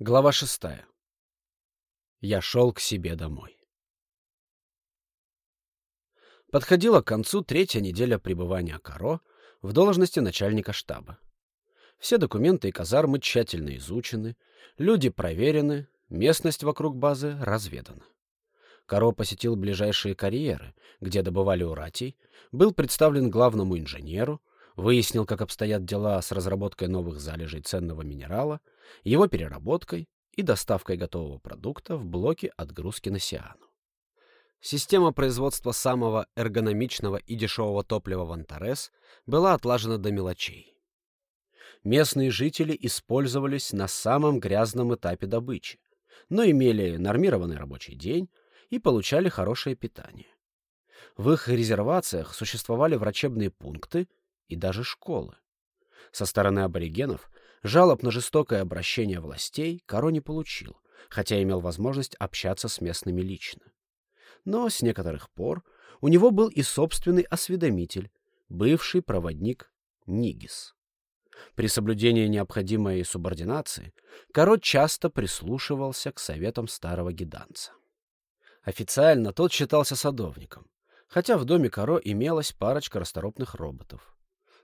Глава шестая. Я шел к себе домой. Подходила к концу третья неделя пребывания Каро в должности начальника штаба. Все документы и казармы тщательно изучены, люди проверены, местность вокруг базы разведана. Каро посетил ближайшие карьеры, где добывали уратий, был представлен главному инженеру, выяснил, как обстоят дела с разработкой новых залежей ценного минерала, его переработкой и доставкой готового продукта в блоке отгрузки на Сиану. Система производства самого эргономичного и дешевого топлива в Антарес была отлажена до мелочей. Местные жители использовались на самом грязном этапе добычи, но имели нормированный рабочий день и получали хорошее питание. В их резервациях существовали врачебные пункты и даже школы. Со стороны аборигенов жалоб на жестокое обращение властей Каро не получил, хотя имел возможность общаться с местными лично. Но с некоторых пор у него был и собственный осведомитель, бывший проводник Нигис. При соблюдении необходимой субординации Каро часто прислушивался к советам старого гиданца. Официально тот считался садовником, хотя в доме Каро имелась парочка расторопных роботов.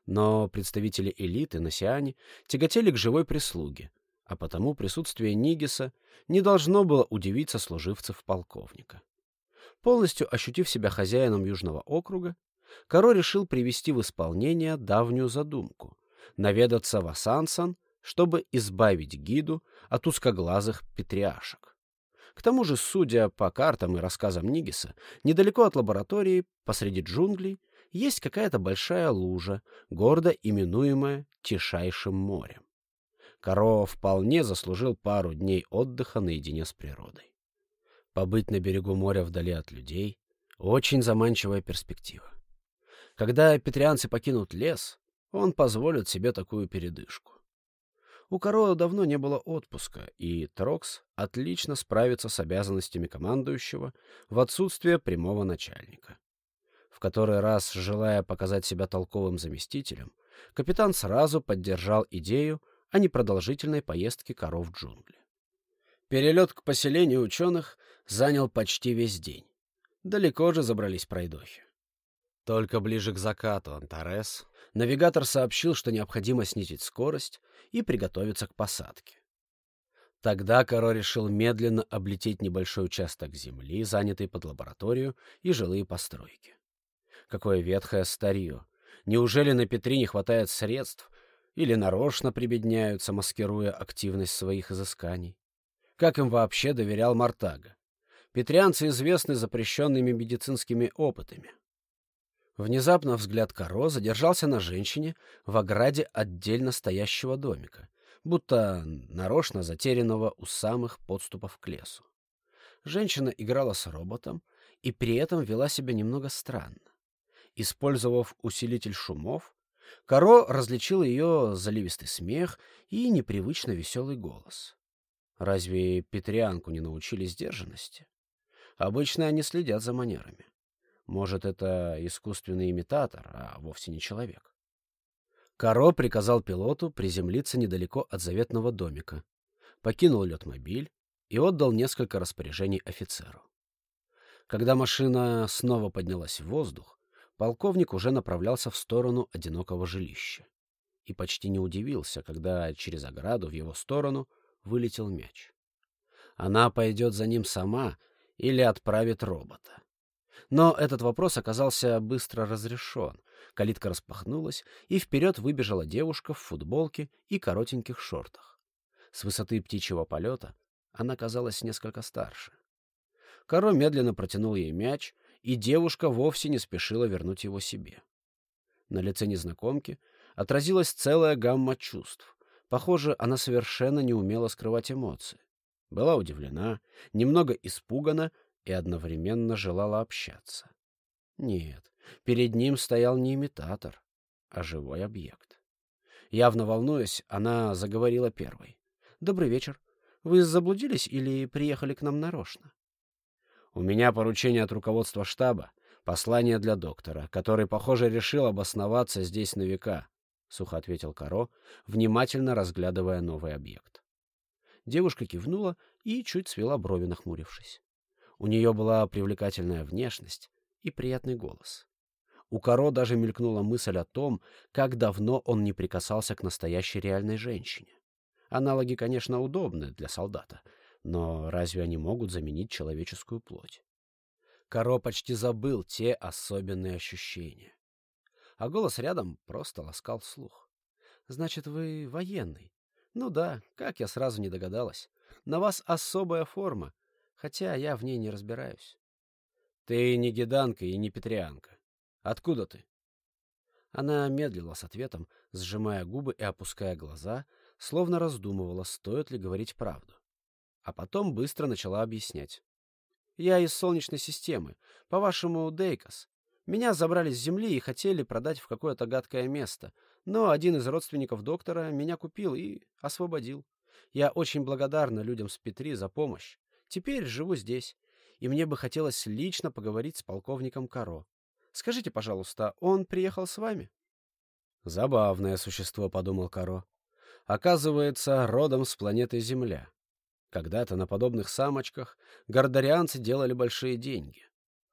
Но представители элиты на Сиане тяготели к живой прислуге, а потому присутствие Нигиса не должно было удивить сослуживцев полковника. Полностью ощутив себя хозяином Южного округа, Каро решил привести в исполнение давнюю задумку — наведаться в Асансан, чтобы избавить гиду от узкоглазых петриашек. К тому же, судя по картам и рассказам Нигиса, недалеко от лаборатории, посреди джунглей, есть какая-то большая лужа, гордо именуемая Тишайшим морем. Каро вполне заслужил пару дней отдыха наедине с природой. Побыть на берегу моря вдали от людей — очень заманчивая перспектива. Когда петрианцы покинут лес, он позволит себе такую передышку. У Каро давно не было отпуска, и Трокс отлично справится с обязанностями командующего в отсутствие прямого начальника в который раз, желая показать себя толковым заместителем, капитан сразу поддержал идею о непродолжительной поездке коров в джунгли. Перелет к поселению ученых занял почти весь день. Далеко же забрались пройдохи. Только ближе к закату Антарес навигатор сообщил, что необходимо снизить скорость и приготовиться к посадке. Тогда Каро решил медленно облететь небольшой участок земли, занятый под лабораторию и жилые постройки. Какое ветхое старье. Неужели на Петри не хватает средств? Или нарочно прибедняются, маскируя активность своих изысканий? Как им вообще доверял Мартага? Петрианцы известны запрещенными медицинскими опытами. Внезапно взгляд Каро задержался на женщине в ограде отдельно стоящего домика, будто нарочно затерянного у самых подступов к лесу. Женщина играла с роботом и при этом вела себя немного странно. Использовав усилитель шумов, Каро различил ее заливистый смех и непривычно веселый голос. Разве Петрианку не научили сдержанности? Обычно они следят за манерами. Может, это искусственный имитатор, а вовсе не человек. Каро приказал пилоту приземлиться недалеко от заветного домика, покинул летмобиль и отдал несколько распоряжений офицеру. Когда машина снова поднялась в воздух, полковник уже направлялся в сторону одинокого жилища. И почти не удивился, когда через ограду в его сторону вылетел мяч. Она пойдет за ним сама или отправит робота. Но этот вопрос оказался быстро разрешен. Калитка распахнулась, и вперед выбежала девушка в футболке и коротеньких шортах. С высоты птичьего полета она казалась несколько старше. Каро медленно протянул ей мяч, и девушка вовсе не спешила вернуть его себе. На лице незнакомки отразилась целая гамма чувств. Похоже, она совершенно не умела скрывать эмоции. Была удивлена, немного испугана и одновременно желала общаться. Нет, перед ним стоял не имитатор, а живой объект. Явно волнуясь, она заговорила первой. «Добрый вечер. Вы заблудились или приехали к нам нарочно?» У меня поручение от руководства штаба, послание для доктора, который, похоже, решил обосноваться здесь на века, — сухо ответил Каро, внимательно разглядывая новый объект. Девушка кивнула и чуть свела брови, нахмурившись. У нее была привлекательная внешность и приятный голос. У Каро даже мелькнула мысль о том, как давно он не прикасался к настоящей реальной женщине. Аналоги, конечно, удобны для солдата, но разве они могут заменить человеческую плоть? Каро почти забыл те особенные ощущения. А голос рядом просто ласкал слух. «Значит, вы военный?» «Ну да, как я сразу не догадалась. На вас особая форма, хотя я в ней не разбираюсь». «Ты не гиданка и не петрианка. Откуда ты?» Она медлила с ответом, сжимая губы и опуская глаза, словно раздумывала, стоит ли говорить правду. А потом быстро начала объяснять. «Я из Солнечной системы, по-вашему, Дейкос. Меня забрали с Земли и хотели продать в какое-то гадкое место, но один из родственников доктора меня купил и освободил. Я очень благодарна людям с Петри за помощь. Теперь живу здесь, и мне бы хотелось лично поговорить с полковником Каро. Скажите, пожалуйста, он приехал с вами? Забавное существо, подумал Каро. Оказывается, родом с планеты Земля. Когда-то на подобных самочках гордарианцы делали большие деньги.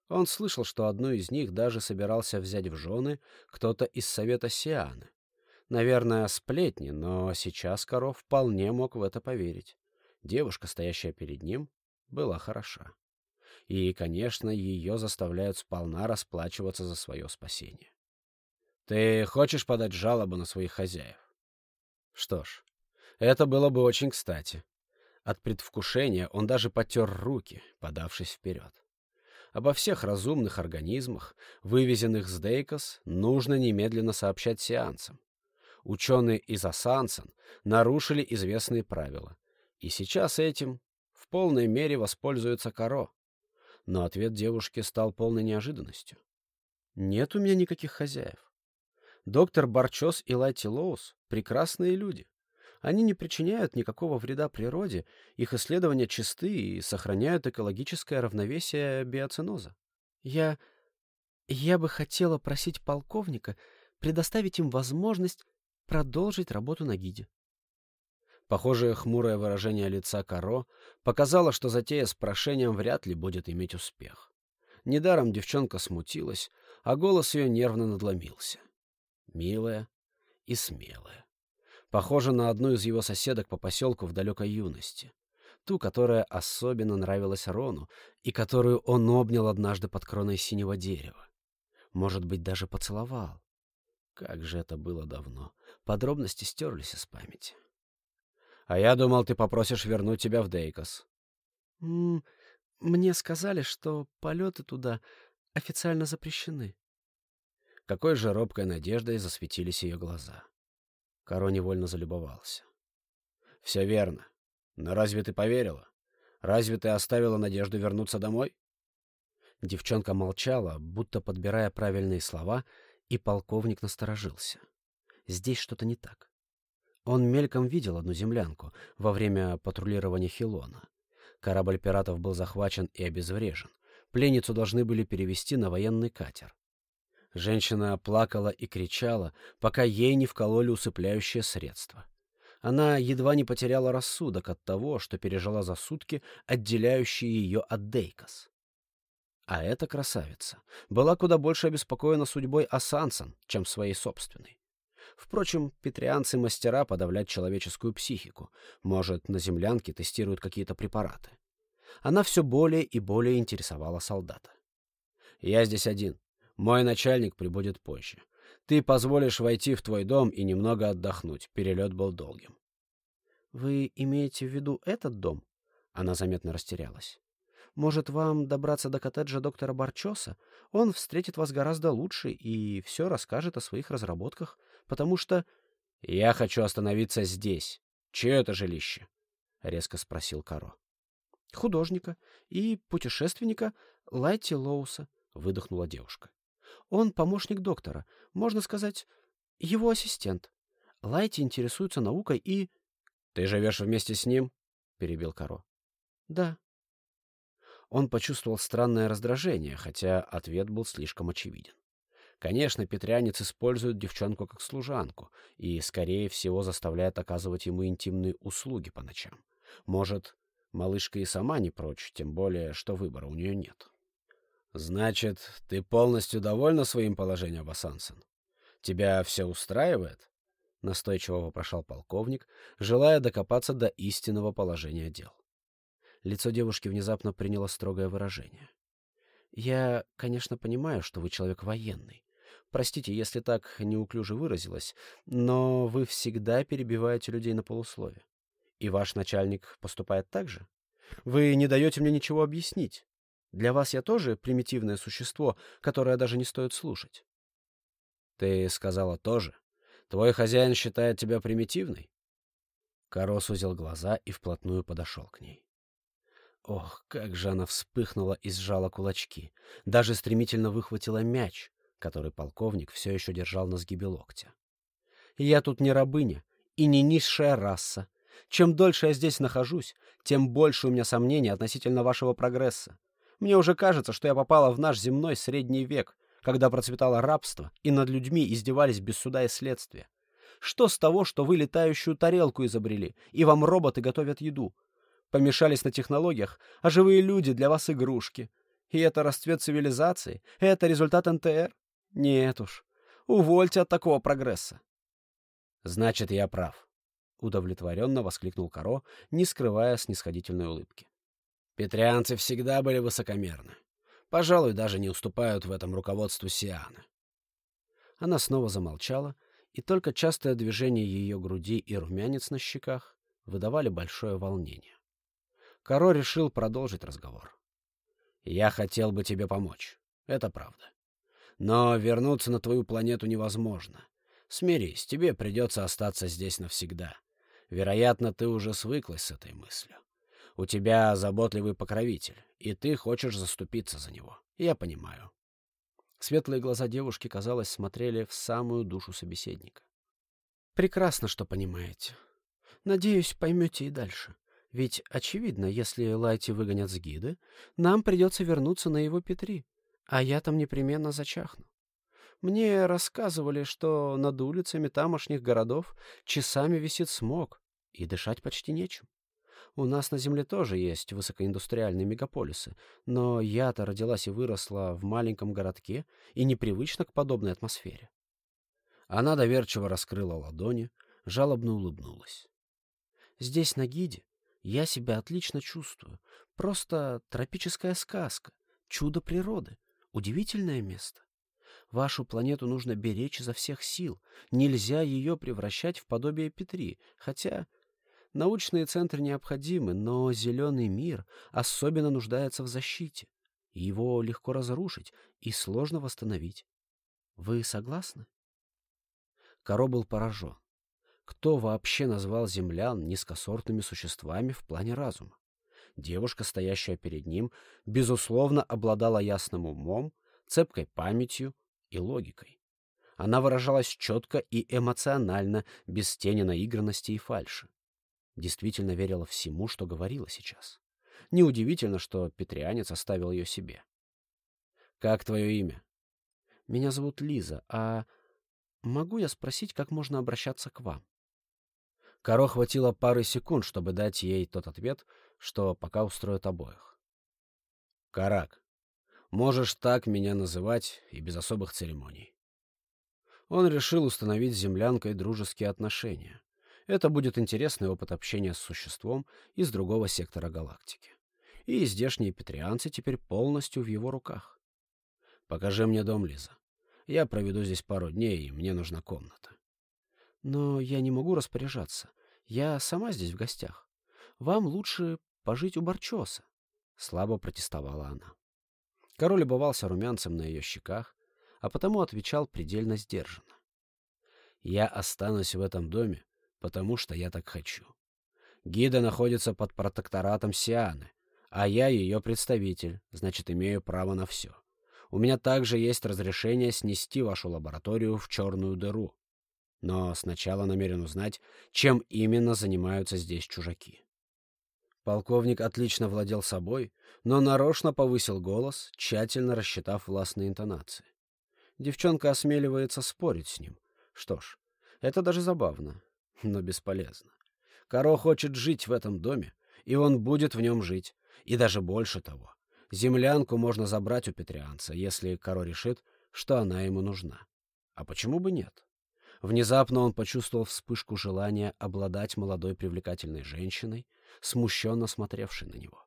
Он слышал, что одну из них даже собирался взять в жены кто-то из Совета Сианы. Наверное, сплетни, но сейчас Коров вполне мог в это поверить. Девушка, стоящая перед ним, была хороша. И, конечно, ее заставляют сполна расплачиваться за свое спасение. Ты хочешь подать жалобу на своих хозяев? Что ж, это было бы очень кстати. От предвкушения он даже потер руки, подавшись вперед. Обо всех разумных организмах, вывезенных с Дейкос, нужно немедленно сообщать сеансам. Ученые из Асансан нарушили известные правила, и сейчас этим в полной мере воспользуется Каро но ответ девушки стал полной неожиданностью. «Нет у меня никаких хозяев. Доктор Барчос и Лайти Лоус — прекрасные люди. Они не причиняют никакого вреда природе, их исследования чисты и сохраняют экологическое равновесие биоценоза. Я... я бы хотела просить полковника предоставить им возможность продолжить работу на гиде. Похожее хмурое выражение лица Каро показало, что затея с прошением вряд ли будет иметь успех. Недаром девчонка смутилась, а голос ее нервно надломился. Милая и смелая. Похожа на одну из его соседок по поселку в далекой юности. Ту, которая особенно нравилась Рону и которую он обнял однажды под кроной синего дерева. Может быть, даже поцеловал. Как же это было давно. Подробности стерлись из памяти. А я думал, ты попросишь вернуть тебя в Дейкос. Мне сказали, что полеты туда официально запрещены. Какой же робкой надеждой засветились ее глаза. Каро невольно залюбовался. Все верно. Но разве ты поверила? Разве ты оставила надежду вернуться домой? Девчонка молчала, будто подбирая правильные слова, и полковник насторожился. Здесь что-то не так. Он мельком видел одну землянку во время патрулирования Хилона. Корабль пиратов был захвачен и обезврежен. Пленницу должны были перевести на военный катер. Женщина плакала и кричала, пока ей не вкололи усыпляющее средство. Она едва не потеряла рассудок от того, что пережила за сутки, отделяющие ее от Дейкос. А эта красавица была куда больше обеспокоена судьбой Асансан, чем своей собственной. Впрочем, петрианцы — мастера подавлять человеческую психику. Может, на землянке тестируют какие-то препараты. Она все более и более интересовала солдата. «Я здесь один. Мой начальник прибудет позже. Ты позволишь войти в твой дом и немного отдохнуть. Перелет был долгим». «Вы имеете в виду этот дом?» Она заметно растерялась. Может, вам добраться до коттеджа доктора Барчоса? Он встретит вас гораздо лучше и все расскажет о своих разработках, потому что... — Я хочу остановиться здесь. Чье это жилище? — резко спросил Каро. — Художника и путешественника Лайти Лоуса, — выдохнула девушка. — Он помощник доктора, можно сказать, его ассистент. Лайти интересуется наукой и... — Ты живешь вместе с ним? — перебил Каро. — Да. Он почувствовал странное раздражение, хотя ответ был слишком очевиден. Конечно, петрянец использует девчонку как служанку и, скорее всего, заставляет оказывать ему интимные услуги по ночам. Может, малышка и сама не прочь, тем более, что выбора у нее нет. Значит, ты полностью довольна своим положением, Вассансон? Тебя все устраивает? Настойчиво вопрошал полковник, желая докопаться до истинного положения дел. Лицо девушки внезапно приняло строгое выражение. «Я, конечно, понимаю, что вы человек военный. Простите, если так неуклюже выразилась, но вы всегда перебиваете людей на полуслове. И ваш начальник поступает так же? Вы не даете мне ничего объяснить. Для вас я тоже примитивное существо, которое даже не стоит слушать. Ты сказала тоже. Твой хозяин считает тебя примитивной? Каро сузил глаза и вплотную подошел к ней. Ох, как же она вспыхнула и сжала кулачки. Даже стремительно выхватила мяч, который полковник все еще держал на сгибе локтя. «Я тут не рабыня и не низшая раса. Чем дольше я здесь нахожусь, тем больше у меня сомнений относительно вашего прогресса. Мне уже кажется, что я попала в наш земной средний век, когда процветало рабство, и над людьми издевались без суда и следствия. Что с того, что вы летающую тарелку изобрели, и вам роботы готовят еду? Помешались на технологиях, а живые люди для вас игрушки. И это расцвет цивилизации? Это результат НТР? Нет уж. Увольте от такого прогресса. Значит, я прав. Удовлетворенно воскликнул Каро, не скрывая снисходительной улыбки. Петрианцы всегда были высокомерны. Пожалуй, даже не уступают в этом руководству Сианы. Она снова замолчала, и только частое движение ее груди и румянец на щеках выдавали большое волнение. Каро решил продолжить разговор. «Я хотел бы тебе помочь. Это правда. Но вернуться на твою планету невозможно. Смирись, тебе придется остаться здесь навсегда. Вероятно, ты уже свыклась с этой мыслью. У тебя заботливый покровитель, и ты хочешь заступиться за него. Я понимаю. Светлые глаза девушки, казалось, смотрели в самую душу собеседника. Прекрасно, что понимаете. Надеюсь, поймете и дальше. Ведь, очевидно, если Лайти выгонят с гиды, нам придется вернуться на его Петри, а я там непременно зачахну. Мне рассказывали, что над улицами тамошних городов часами висит смог, и дышать почти нечем. У нас на Земле тоже есть высокоиндустриальные мегаполисы, но я-то родилась и выросла в маленьком городке и непривычна к подобной атмосфере. Она доверчиво раскрыла ладони, жалобно улыбнулась. Здесь, на Гиде, я себя отлично чувствую. Просто тропическая сказка, чудо природы, удивительное место. Вашу планету нужно беречь изо всех сил. Нельзя ее превращать в подобие Петри, хотя Научные центры необходимы, но зеленый мир особенно нуждается в защите. Его легко разрушить и сложно восстановить. Вы согласны? Каро был поражен. Кто вообще назвал землян низкосортными существами в плане разума? Девушка, стоящая перед ним, безусловно, обладала ясным умом, цепкой памятью и логикой. Она выражалась четко и эмоционально, без тени наигранности и фальши действительно верила всему, что говорила сейчас. Неудивительно, что петрианец оставил ее себе. «Как твое имя?» «Меня зовут Лиза, а могу я спросить, как можно обращаться к вам?» Каро хватило пары секунд, чтобы дать ей тот ответ, что пока устроит обоих. «Карак, можешь так меня называть и без особых церемоний». Он решил установить с землянкой дружеские отношения. Это будет интересный опыт общения с существом из другого сектора галактики. И здешние петрианцы теперь полностью в его руках. Покажи мне дом, Лиза. Я проведу здесь пару дней, и мне нужна комната. Но я не могу распоряжаться. Я сама здесь в гостях. Вам лучше пожить у Барчоса. Слабо протестовала она. Король любовался румянцем на ее щеках, а потому отвечал предельно сдержанно. «Я останусь в этом доме, потому что я так хочу. Гида находится под протекторатом Сианы, а я ее представитель, значит, имею право на все. У меня также есть разрешение снести вашу лабораторию в черную дыру. Но сначала намерен узнать, чем именно занимаются здесь чужаки. Полковник отлично владел собой, но нарочно повысил голос, тщательно рассчитав властные интонации. Девчонка осмеливается спорить с ним. Что ж, это даже забавно но бесполезно. Каро хочет жить в этом доме, и он будет в нем жить. И даже больше того. Землянку можно забрать у петрианца, если Каро решит, что она ему нужна. А почему бы нет? Внезапно он почувствовал вспышку желания обладать молодой привлекательной женщиной, смущенно смотревшей на него.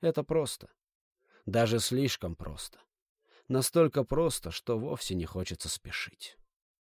Это просто. Даже слишком просто. Настолько просто, что вовсе не хочется спешить.